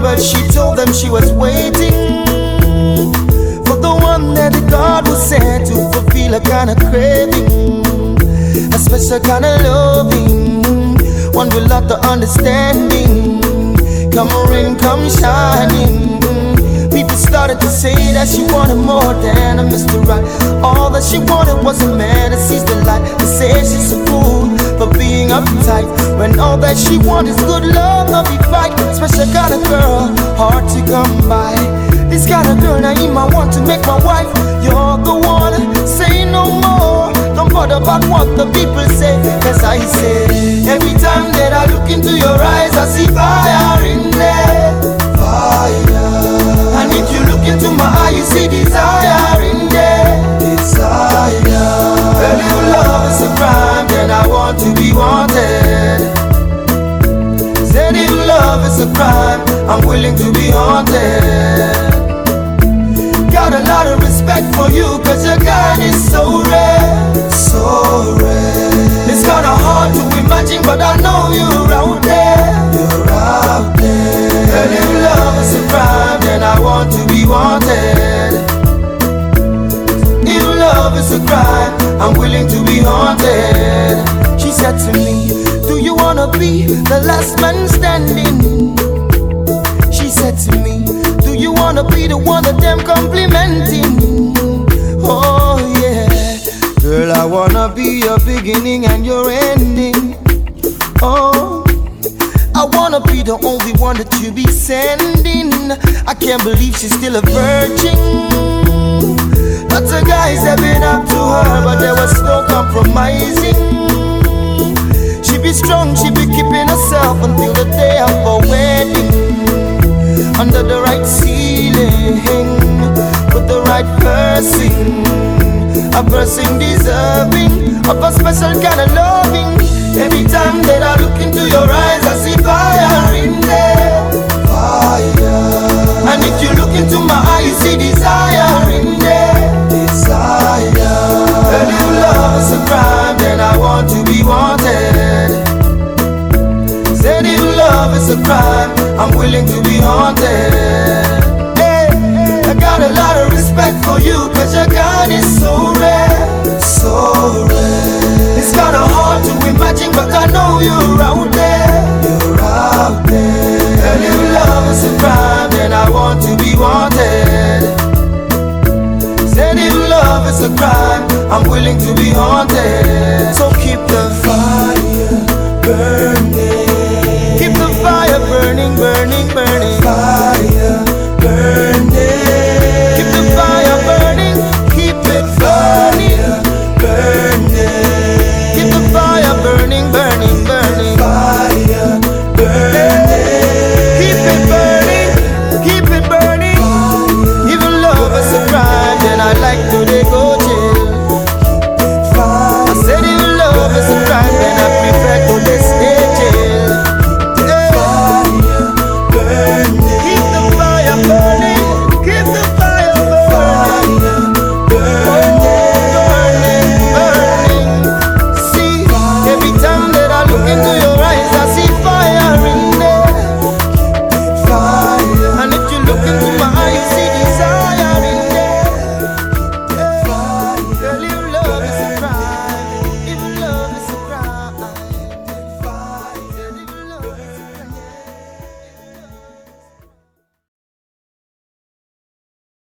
Well, she told them she was waiting for the one that God was sent to fulfill a kind of craving, a special kind of loving, one with lot of understanding. Come rain, come shining. People started to say that she wanted more than a Mr. Right. All that she wanted was a man that sees the light. They say all that she wants is good love, not be fight. Special kind of girl, hard to come by. This kind of girl, I want to make my wife. You're the one, say no more. Don't bother about what the people say. As I say, love is a crime, I'm willing to be haunted. Got a lot of respect for you, cause your kind is so rare. So rare. It's kinda hard to imagine, but I know you're out there. You're out there. And if love is a crime, then I want to be wanted. If love is a crime, I'm willing to be haunted. She said to me, you wanna be the last man standing? She said to me, Do you wanna be the one that them complimenting? Oh yeah, girl, I wanna be your beginning and your ending. Oh, I wanna be the only one that you be sending. I can't believe she's still a virgin. Lots of guys have been up to her, but there was no compromising. Strong, she be keeping herself until the day of her wedding. Under the right ceiling, with the right person. A person deserving of a special kind of loving. Every time that I look into your eyes, I see fire in. Crime, I'm willing to be haunted. Hey, I got a lot of respect for you, cause your kind is so rare. So rare. It's kinda hard to imagine, but I know you're out there. You're out there. And if love is a crime, then I want to be wanted. Said if love is a crime, I'm willing to be haunted. So keep the fire burning. Keep